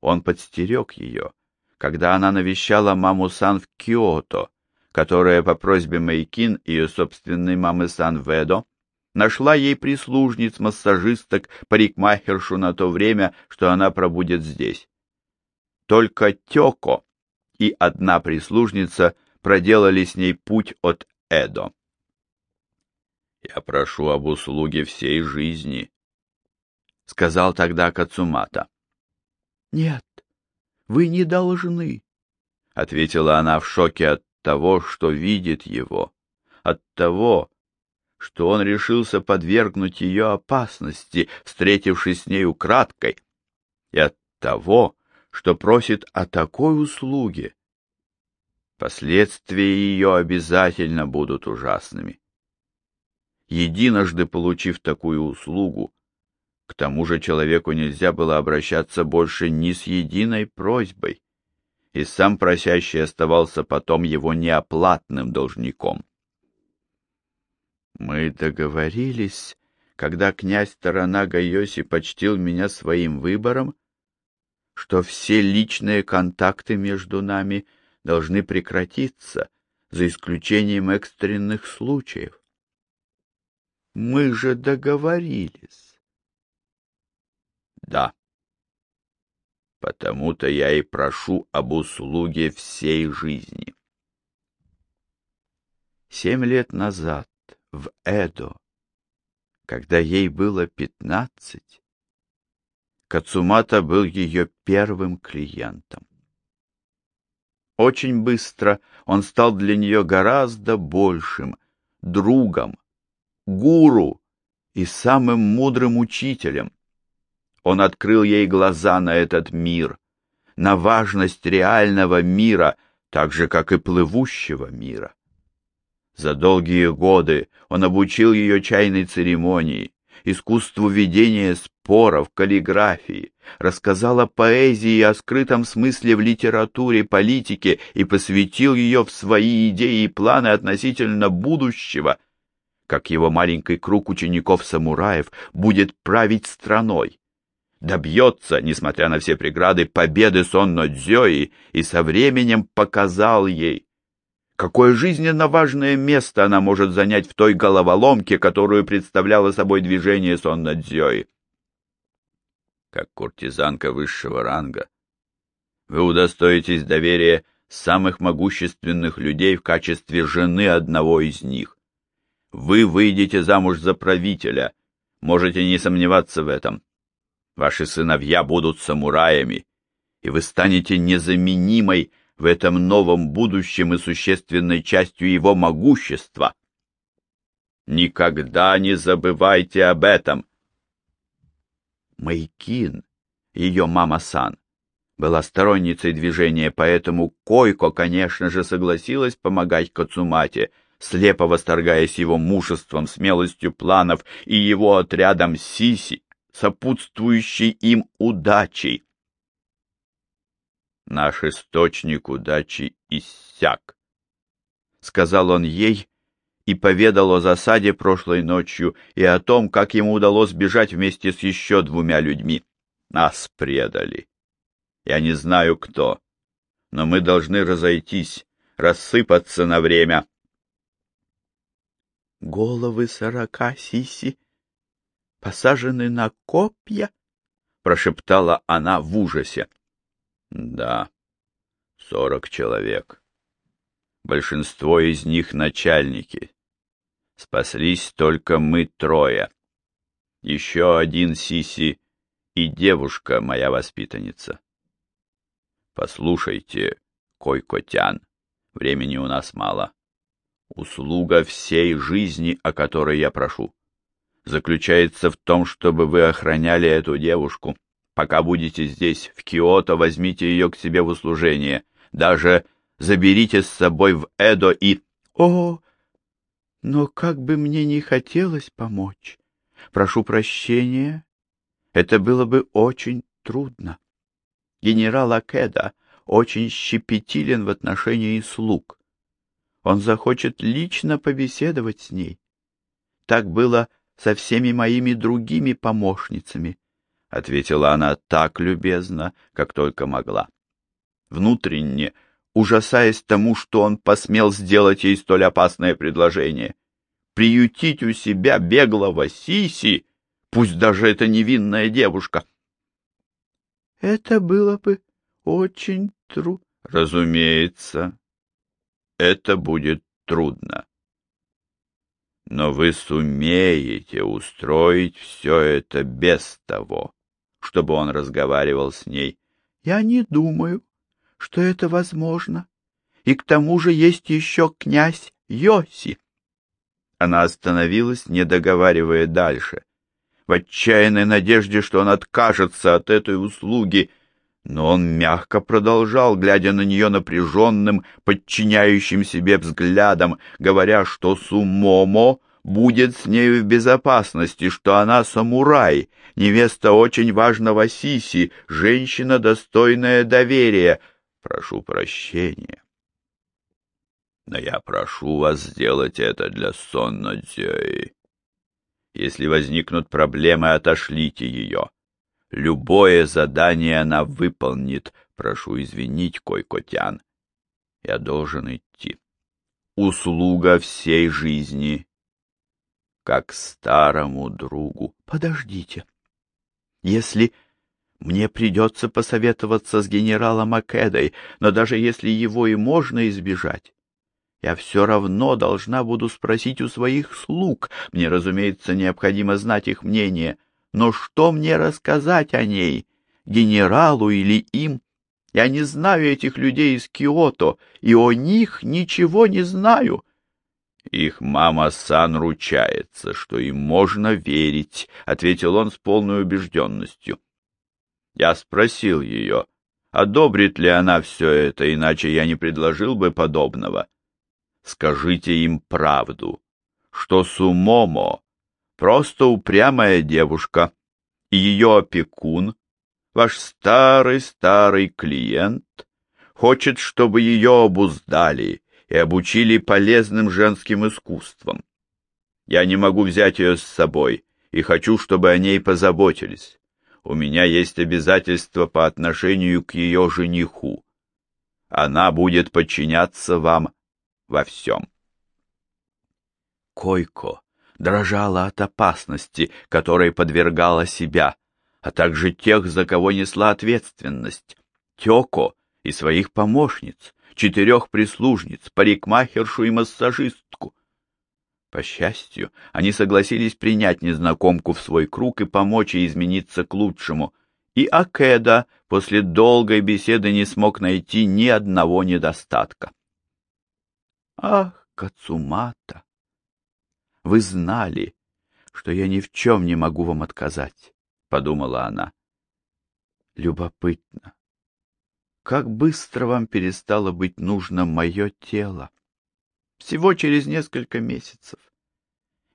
Он подстерег ее, когда она навещала маму Сан в Киото, которая по просьбе Мэйкин, ее собственной мамы Сан Ведо, нашла ей прислужниц, массажисток, парикмахершу на то время, что она пробудет здесь. Только Тёко и одна прислужница проделали с ней путь от Эдо. «Я прошу об услуге всей жизни», — сказал тогда Кацумата. «Нет, вы не должны», — ответила она в шоке от того, что видит его, от того, что он решился подвергнуть ее опасности, встретившись с ней украдкой, и от того, что просит о такой услуге. Последствия ее обязательно будут ужасными. Единожды получив такую услугу, к тому же человеку нельзя было обращаться больше ни с единой просьбой, и сам просящий оставался потом его неоплатным должником. Мы договорились, когда князь Таранага Йоси почтил меня своим выбором, что все личные контакты между нами должны прекратиться, за исключением экстренных случаев. Мы же договорились. Да. Потому-то я и прошу об услуге всей жизни. Семь лет назад в Эдо, когда ей было пятнадцать, Кацумата был ее первым клиентом. Очень быстро он стал для нее гораздо большим другом, гуру и самым мудрым учителем. Он открыл ей глаза на этот мир, на важность реального мира, так же, как и плывущего мира. За долгие годы он обучил ее чайной церемонии, искусству ведения споров, каллиграфии, рассказал о поэзии и о скрытом смысле в литературе, политике и посвятил ее в свои идеи и планы относительно будущего, как его маленький круг учеников-самураев будет править страной. Добьется, несмотря на все преграды, победы Сонно Дзёи и со временем показал ей, Какое жизненно важное место она может занять в той головоломке, которую представляло собой движение Соннадзёи? Как куртизанка высшего ранга, вы удостоитесь доверия самых могущественных людей в качестве жены одного из них. Вы выйдете замуж за правителя, можете не сомневаться в этом. Ваши сыновья будут самураями, и вы станете незаменимой в этом новом будущем и существенной частью его могущества. Никогда не забывайте об этом. Майкин, ее мама-сан, была сторонницей движения, поэтому Койко, конечно же, согласилась помогать Кацумате, слепо восторгаясь его мужеством, смелостью планов и его отрядом Сиси, сопутствующей им удачей наш источник удачи иссяк. Сказал он ей и поведал о засаде прошлой ночью и о том, как ему удалось бежать вместе с еще двумя людьми. Нас предали. Я не знаю, кто, но мы должны разойтись, рассыпаться на время. Головы сорока сиси посажены на копья, прошептала она в ужасе. Да, сорок человек. Большинство из них начальники. Спаслись только мы трое. Еще один Сиси и девушка, моя воспитанница. Послушайте, Койкотян, времени у нас мало. Услуга всей жизни, о которой я прошу, заключается в том, чтобы вы охраняли эту девушку Пока будете здесь, в Киото, возьмите ее к себе в услужение. Даже заберите с собой в Эдо и... О, но как бы мне не хотелось помочь. Прошу прощения, это было бы очень трудно. Генерал Акеда очень щепетилен в отношении слуг. Он захочет лично побеседовать с ней. Так было со всеми моими другими помощницами — ответила она так любезно, как только могла. Внутренне, ужасаясь тому, что он посмел сделать ей столь опасное предложение, приютить у себя беглого Сиси, пусть даже это невинная девушка. — Это было бы очень трудно. — Разумеется, это будет трудно. Но вы сумеете устроить все это без того, чтобы он разговаривал с ней. Я не думаю, что это возможно. И к тому же есть еще князь Йоси. Она остановилась, не договаривая дальше, в отчаянной надежде, что он откажется от этой услуги, но он мягко продолжал, глядя на нее напряженным, подчиняющим себе взглядом, говоря, что Сумомо будет с нею в безопасности, что она самурай, невеста очень важного Сиси, женщина, достойная доверия. Прошу прощения. Но я прошу вас сделать это для Сонно Дзёи. Если возникнут проблемы, отошлите ее. Любое задание она выполнит. Прошу извинить, Койкотян. Я должен идти. Услуга всей жизни как старому другу. Подождите. Если мне придется посоветоваться с генералом Акедой, но даже если его и можно избежать, я все равно должна буду спросить у своих слуг. Мне, разумеется, необходимо знать их мнение. Но что мне рассказать о ней, генералу или им? Я не знаю этих людей из Киото, и о них ничего не знаю. «Их мама Сан ручается, что им можно верить», — ответил он с полной убежденностью. Я спросил ее, одобрит ли она все это, иначе я не предложил бы подобного. Скажите им правду, что Сумомо просто упрямая девушка, и ее опекун, ваш старый-старый клиент, хочет, чтобы ее обуздали и обучили полезным женским искусствам. Я не могу взять ее с собой и хочу, чтобы о ней позаботились. У меня есть обязательства по отношению к ее жениху. Она будет подчиняться вам во всем. Койко дрожала от опасности, которой подвергала себя, а также тех, за кого несла ответственность, Тёко и своих помощниц, четырех прислужниц, парикмахершу и массажистку. По счастью, они согласились принять незнакомку в свой круг и помочь ей измениться к лучшему, и Акеда после долгой беседы не смог найти ни одного недостатка. «Ах, Кацумата, вы знали, что я ни в чем не могу вам отказать», — подумала она. «Любопытно, как быстро вам перестало быть нужно мое тело. Всего через несколько месяцев.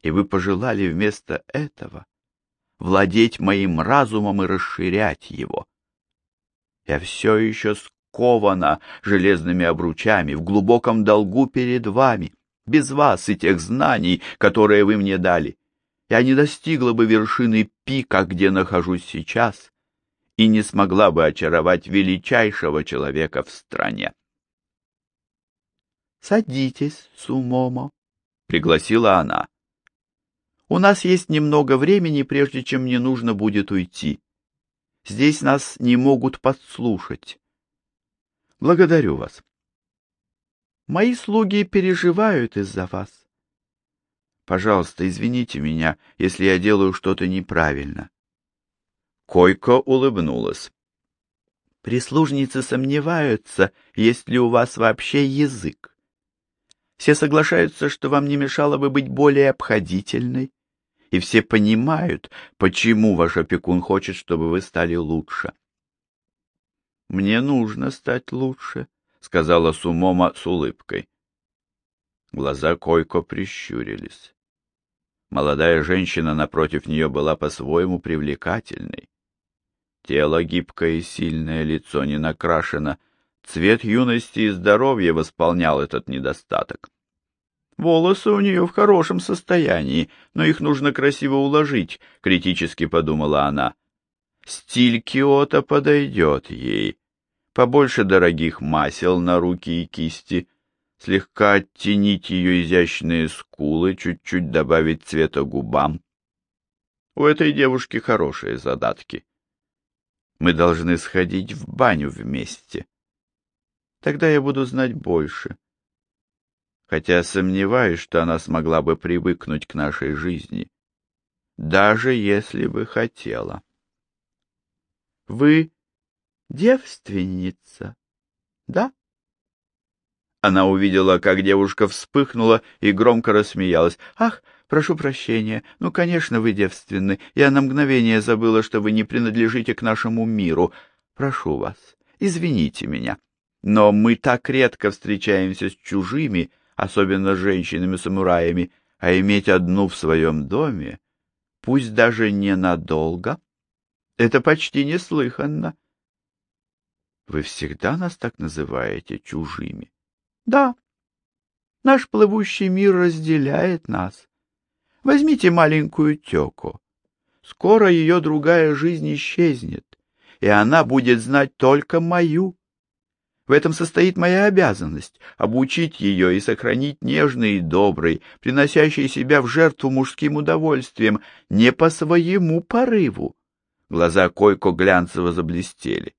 И вы пожелали вместо этого владеть моим разумом и расширять его. Я все еще скована железными обручами, в глубоком долгу перед вами, без вас и тех знаний, которые вы мне дали. Я не достигла бы вершины пика, где нахожусь сейчас, и не смогла бы очаровать величайшего человека в стране. «Садитесь, Сумомо», — пригласила она. «У нас есть немного времени, прежде чем мне нужно будет уйти. Здесь нас не могут подслушать. Благодарю вас. Мои слуги переживают из-за вас. Пожалуйста, извините меня, если я делаю что-то неправильно. Койко улыбнулась. Прислужницы сомневаются, есть ли у вас вообще язык. Все соглашаются, что вам не мешало бы быть более обходительной, и все понимают, почему ваш опекун хочет, чтобы вы стали лучше. «Мне нужно стать лучше», — сказала Сумома с улыбкой. Глаза Койко прищурились. Молодая женщина напротив нее была по-своему привлекательной. Тело гибкое и сильное, лицо не накрашено. Цвет юности и здоровья восполнял этот недостаток. Волосы у нее в хорошем состоянии, но их нужно красиво уложить, критически подумала она. Стиль Киота подойдет ей. Побольше дорогих масел на руки и кисти, слегка оттенить ее изящные скулы, чуть-чуть добавить цвета губам. У этой девушки хорошие задатки. Мы должны сходить в баню вместе. Тогда я буду знать больше. Хотя сомневаюсь, что она смогла бы привыкнуть к нашей жизни, даже если бы хотела. Вы девственница, да? Она увидела, как девушка вспыхнула и громко рассмеялась. «Ах, прошу прощения. Ну, конечно, вы девственны. Я на мгновение забыла, что вы не принадлежите к нашему миру. Прошу вас, извините меня. Но мы так редко встречаемся с чужими, особенно с женщинами-самураями, а иметь одну в своем доме, пусть даже ненадолго, это почти неслыханно. Вы всегда нас так называете чужими? Да. Наш плывущий мир разделяет нас. Возьмите маленькую Тёку. Скоро ее другая жизнь исчезнет, и она будет знать только мою. В этом состоит моя обязанность — обучить ее и сохранить нежный и добрый, приносящий себя в жертву мужским удовольствием, не по своему порыву. Глаза Койко глянцево заблестели.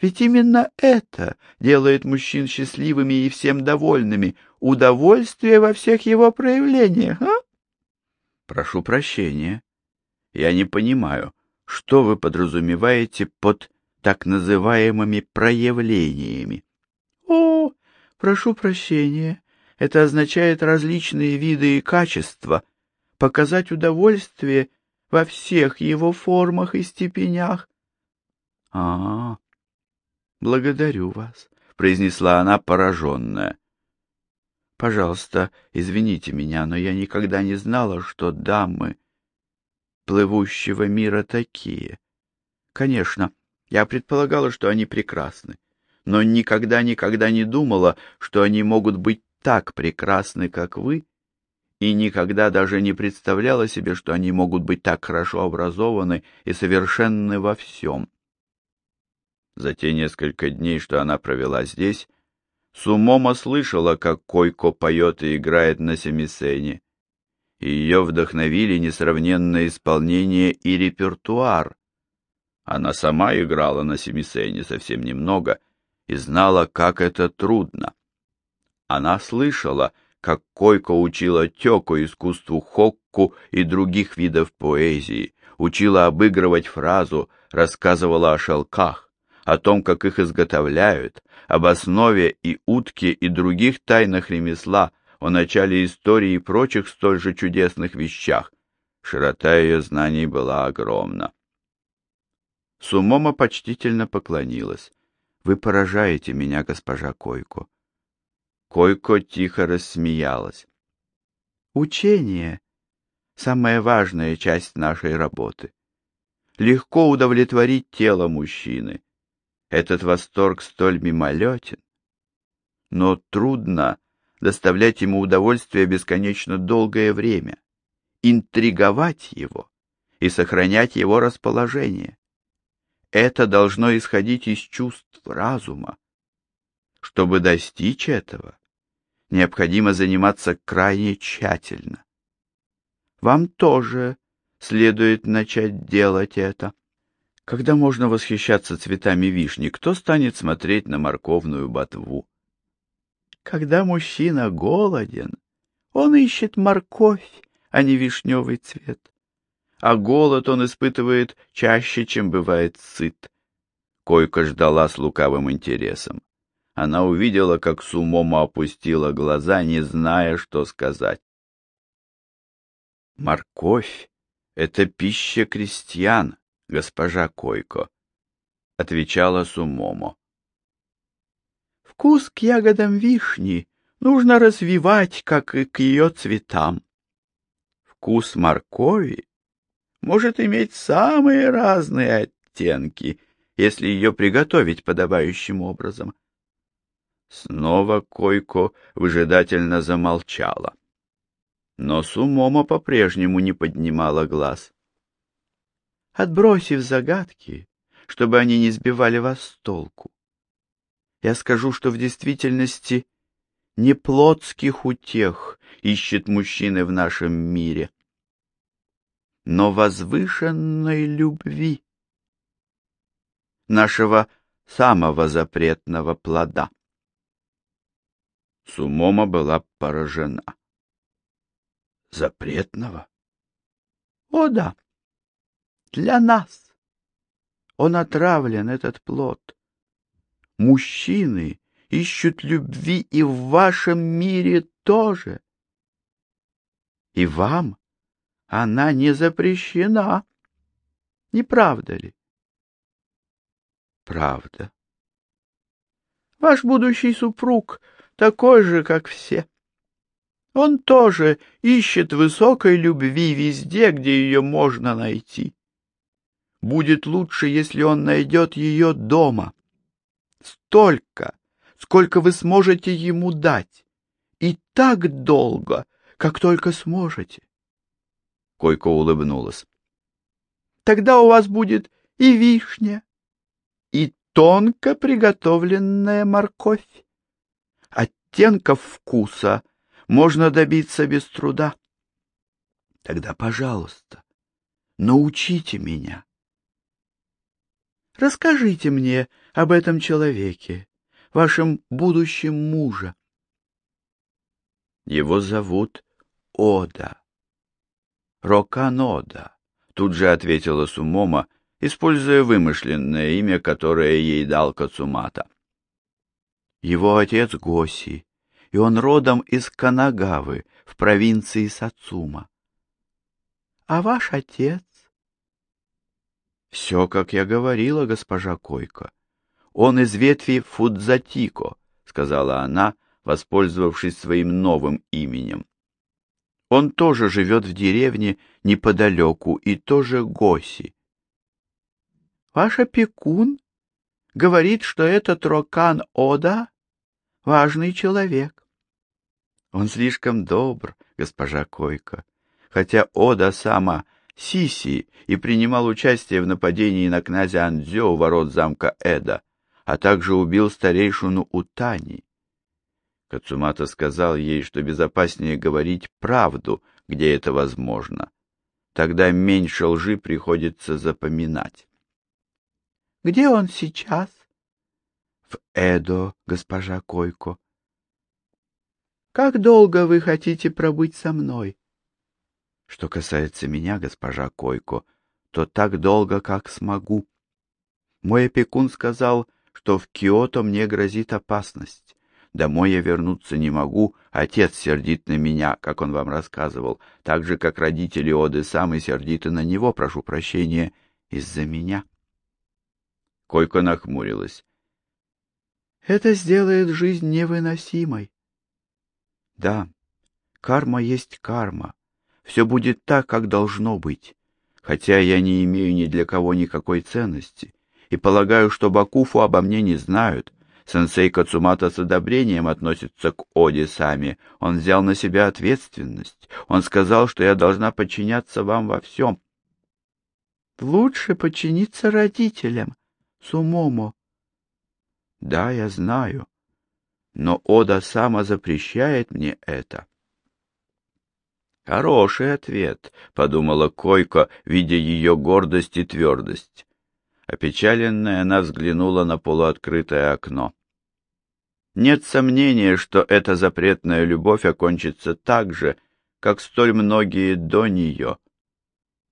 Ведь именно это делает мужчин счастливыми и всем довольными. Удовольствие во всех его проявлениях, а? Прошу прощения. Я не понимаю, что вы подразумеваете под так называемыми проявлениями. О, прошу прощения. Это означает различные виды и качества, показать удовольствие во всех его формах и степенях. А, -а, Благодарю вас, произнесла она пораженная. Пожалуйста, извините меня, но я никогда не знала, что дамы плывущего мира такие. Конечно, я предполагала, что они прекрасны, но никогда-никогда не думала, что они могут быть так прекрасны, как вы, и никогда даже не представляла себе, что они могут быть так хорошо образованы и совершенны во всем. За те несколько дней, что она провела здесь, Сумома слышала, как Койко поет и играет на семисене, ее вдохновили несравненное исполнение и репертуар. Она сама играла на семисене совсем немного и знала, как это трудно. Она слышала, как Койко учила Тёко искусству хокку и других видов поэзии, учила обыгрывать фразу, рассказывала о шелках о том, как их изготовляют, об основе и утке и других тайнах ремесла, о начале истории и прочих столь же чудесных вещах. Широта ее знаний была огромна. Сумома почтительно поклонилась. «Вы поражаете меня, госпожа Койко». Койко тихо рассмеялась. «Учение — самая важная часть нашей работы. Легко удовлетворить тело мужчины, этот восторг столь мимолетен, но трудно доставлять ему удовольствие бесконечно долгое время, интриговать его и сохранять его расположение. Это должно исходить из чувств разума. Чтобы достичь этого, необходимо заниматься крайне тщательно. Вам тоже следует начать делать это. Когда можно восхищаться цветами вишни, кто станет смотреть на морковную ботву? Когда мужчина голоден, он ищет морковь, а не вишневый цвет. А голод он испытывает чаще, чем бывает сыт. Койка ждала с лукавым интересом. Она увидела, как Сумома опустила глаза, не зная, что сказать. Морковь — это пища крестьян, госпожа Койко, — отвечала Сумомо. Вкус к ягодам вишни нужно развивать, как и к ее цветам. Вкус моркови может иметь самые разные оттенки, если ее приготовить подобающим образом. Снова Койко выжидательно замолчала. Но Сумомо по-прежнему не поднимала глаз. Отбросив загадки, чтобы они не сбивали вас с толку. Я скажу, что в действительности не плотских утех ищет мужчины в нашем мире, но возвышенной любви, нашего самого запретного плода. Сумома была поражена. Запретного? О да, для нас. Он отравлен, этот плод. Мужчины ищут любви и в вашем мире тоже. И вам она не запрещена. Не правда ли? Правда. Ваш будущий супруг такой же, как все. Он тоже ищет высокой любви везде, где ее можно найти. Будет лучше, если он найдет ее дома. Столько, сколько вы сможете ему дать. И так долго, как только сможете. Койко улыбнулась. Тогда у вас будет и вишня, и тонко приготовленная морковь. Оттенков вкуса можно добиться без труда. Тогда, пожалуйста, научите меня. Расскажите мне об этом человеке, вашем будущем муже. Его зовут Ода. Роканода, тут же ответила Сумома, используя вымышленное имя, которое ей дал Кацумата. Его отец Госи, и он родом из Канагавы, в провинции Сацума. А ваш отец? Все, как я говорила, госпожа Койко. Он из ветви Фудзатико, сказала она, воспользовавшись своим новым именем. Он тоже живет в деревне неподалеку и тоже Госи. Ваш опекун говорит, что этот Рокан Ода — важный человек. Он слишком добр, госпожа Койко, хотя Ода сама Сиси и принимал участие в нападении на князя Андзё у ворот замка Эда, а также убил старейшину Утани. Кацумата сказал ей, что безопаснее говорить правду, где это возможно. Тогда меньше лжи приходится запоминать. — Где он сейчас? — В Эдо, госпожа Койко. — Как долго вы хотите пробыть со мной? — Что касается меня, госпожа Койко, то так долго, как смогу. Мой опекун сказал, что в Киото мне грозит опасность. Домой я вернуться не могу, отец сердит на меня, как он вам рассказывал, так же, как родители Оды самые сердиты на него, прошу прощения, из-за меня. Койко нахмурилась. Это сделает жизнь невыносимой. Да, карма есть карма. Все будет так, как должно быть. Хотя я не имею ни для кого никакой ценности. И полагаю, что Бакуфу обо мне не знают, Сенсей Кацумата с одобрением относится к Оде сами. Он взял на себя ответственность. Он сказал, что я должна подчиняться вам во всем. Лучше подчиниться родителям, Сумомо. Да, я знаю. Но Ода сама запрещает мне это. Хороший ответ, подумала Койко, видя ее гордость и твердость. Опечаленная, она взглянула на полуоткрытое окно. Нет сомнения, что эта запретная любовь окончится так же, как столь многие до нее.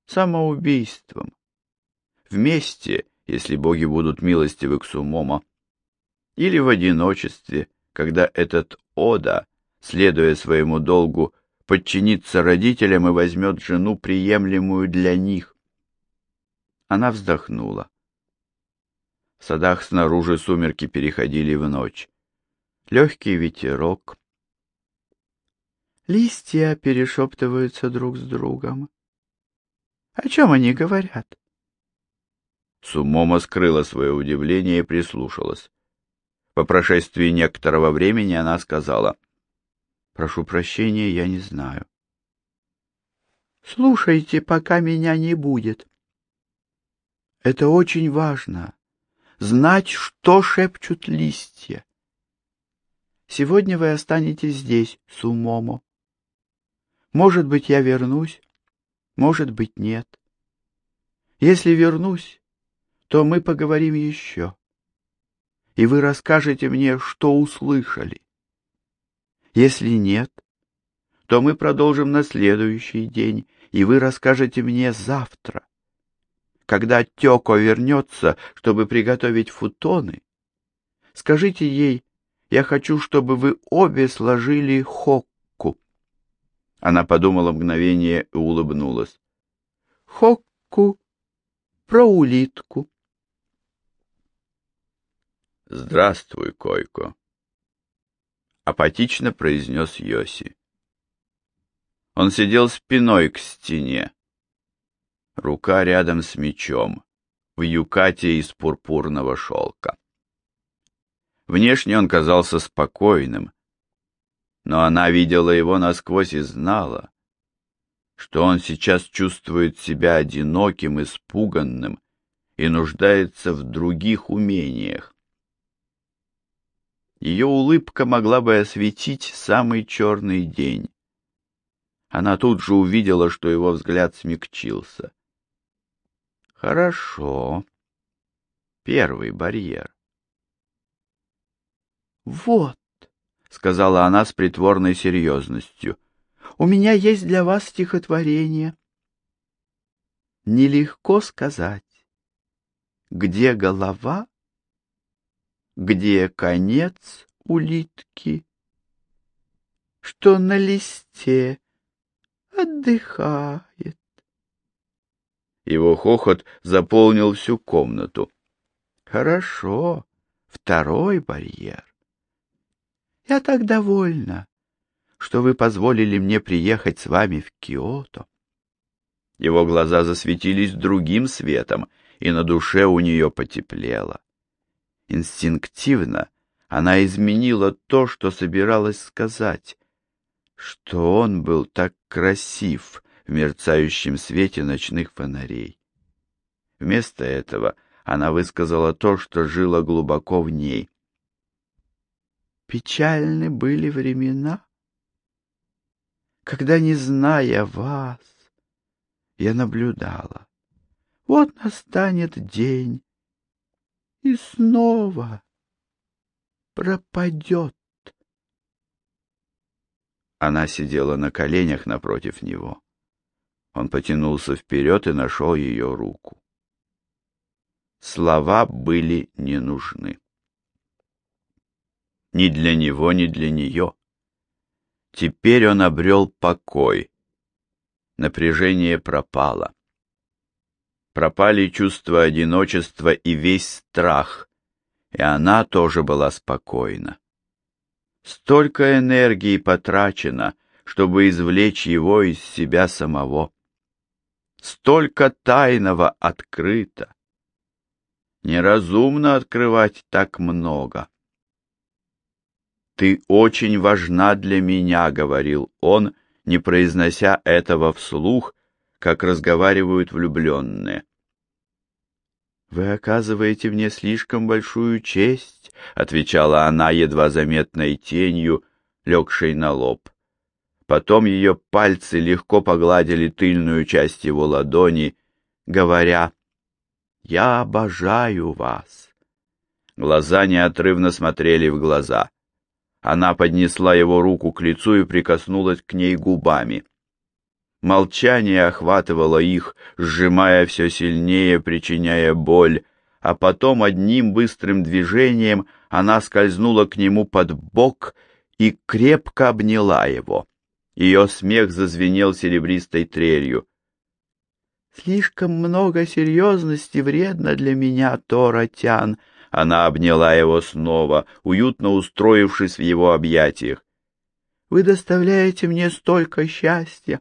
Самоубийством. Вместе, если боги будут милостивы к Сумомо. Или в одиночестве, когда этот Ода, следуя своему долгу, подчинится родителям и возьмет жену, приемлемую для них. Она вздохнула. В садах снаружи сумерки переходили в ночь. Легкий ветерок. Листья перешептываются друг с другом. О чем они говорят? Сумома скрыла свое удивление и прислушалась. По прошествии некоторого времени она сказала, «Прошу прощения, я не знаю». «Слушайте, пока меня не будет. Это очень важно — знать, что шепчут листья. Сегодня вы останетесь здесь, Сумомо. Может быть, я вернусь, может быть, нет. Если вернусь, то мы поговорим еще, и вы расскажете мне, что услышали. Если нет, то мы продолжим на следующий день, и вы расскажете мне завтра. Когда Тёко вернется, чтобы приготовить футоны, скажите ей, я хочу, чтобы вы обе сложили хокку. Она подумала мгновение и улыбнулась. Хокку про улитку. Здравствуй, Койко, апатично произнес Йоси. Он сидел спиной к стене. Рука рядом с мечом, в юкате из пурпурного шелка. Внешне он казался спокойным, но она видела его насквозь и знала, что он сейчас чувствует себя одиноким, испуганным и нуждается в других умениях. Ее улыбка могла бы осветить самый черный день. Она тут же увидела, что его взгляд смягчился. Хорошо. Первый барьер. «Вот», — сказала она с притворной серьезностью, — «у меня есть для вас стихотворение». Нелегко сказать, где голова, где конец улитки, что на листе отдыхает. Его хохот заполнил всю комнату. Хорошо, второй барьер. Я так довольна, что вы позволили мне приехать с вами в Киото. Его глаза засветились другим светом, и на душе у нее потеплело. Инстинктивно она изменила то, что собиралась сказать, что он был так красив в мерцающем свете ночных фонарей. Вместо этого она высказала то, что жило глубоко в ней. Печальны были времена, когда, не зная вас, я наблюдала. Вот настанет день, и снова пропадет. Она сидела на коленях напротив него. Он потянулся вперед и нашел ее руку. Слова были не нужны ни для него, ни для нее. Теперь он обрел покой. Напряжение пропало. Пропали чувство одиночества и весь страх, и она тоже была спокойна. Столько энергии потрачено, чтобы извлечь его из себя самого. Столько тайного открыто. Неразумно открывать так много. «Ты очень важна для меня», — говорил он, не произнося этого вслух, как разговаривают влюбленные. «Вы оказываете мне слишком большую честь», — отвечала она едва заметной тенью, легшей на лоб. Потом ее пальцы легко погладили тыльную часть его ладони, говоря «Я обожаю вас». Глаза неотрывно смотрели в глаза. Она поднесла его руку к лицу и прикоснулась к ней губами. Молчание охватывало их, сжимая все сильнее, причиняя боль, а потом одним быстрым движением она скользнула к нему под бок и крепко обняла его. Ее смех зазвенел серебристой трелью. «Слишком много серьезности вредно для меня, Торатян», она обняла его снова, уютно устроившись в его объятиях. «Вы доставляете мне столько счастья!»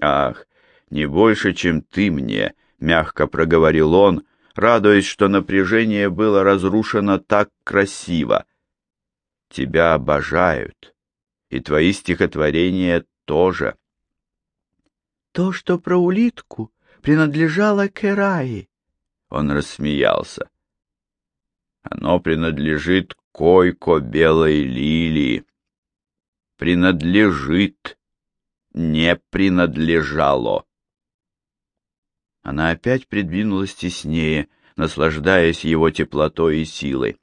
«Ах, не больше, чем ты мне!» — мягко проговорил он, радуясь, что напряжение было разрушено так красиво. «Тебя обожают, и твои стихотворения тоже». «То, что про улитку, принадлежало Кераи. Он рассмеялся. Оно принадлежит койко белой лилии. Принадлежит, не принадлежало. Она опять придвинулась теснее, наслаждаясь его теплотой и силой.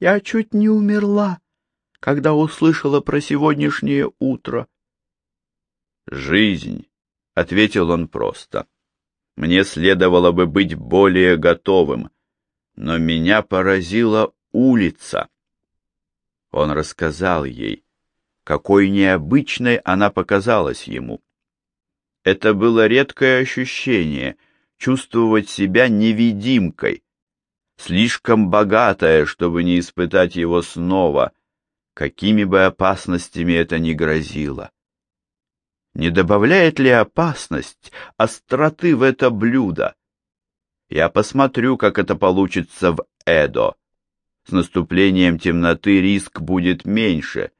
Я чуть не умерла, когда услышала про сегодняшнее утро. «Жизнь», — ответил он просто. «Мне следовало бы быть более готовым, но меня поразила улица». Он рассказал ей, какой необычной она показалась ему. Это было редкое ощущение — чувствовать себя невидимкой, слишком богатое, чтобы не испытать его снова, какими бы опасностями это ни грозило. Не добавляет ли опасность остроты в это блюдо? Я посмотрю, как это получится в Эдо. С наступлением темноты риск будет меньше,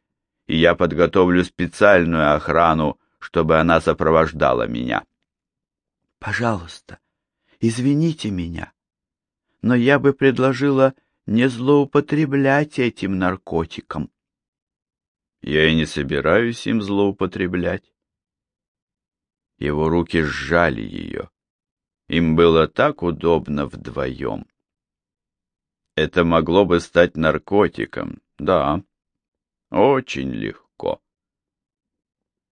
и я подготовлю специальную охрану, чтобы она сопровождала меня. Пожалуйста, извините меня но я бы предложила не злоупотреблять этим наркотиком. Я и не собираюсь им злоупотреблять. Его руки сжали ее. Им было так удобно вдвоем. Это могло бы стать наркотиком, да, очень легко.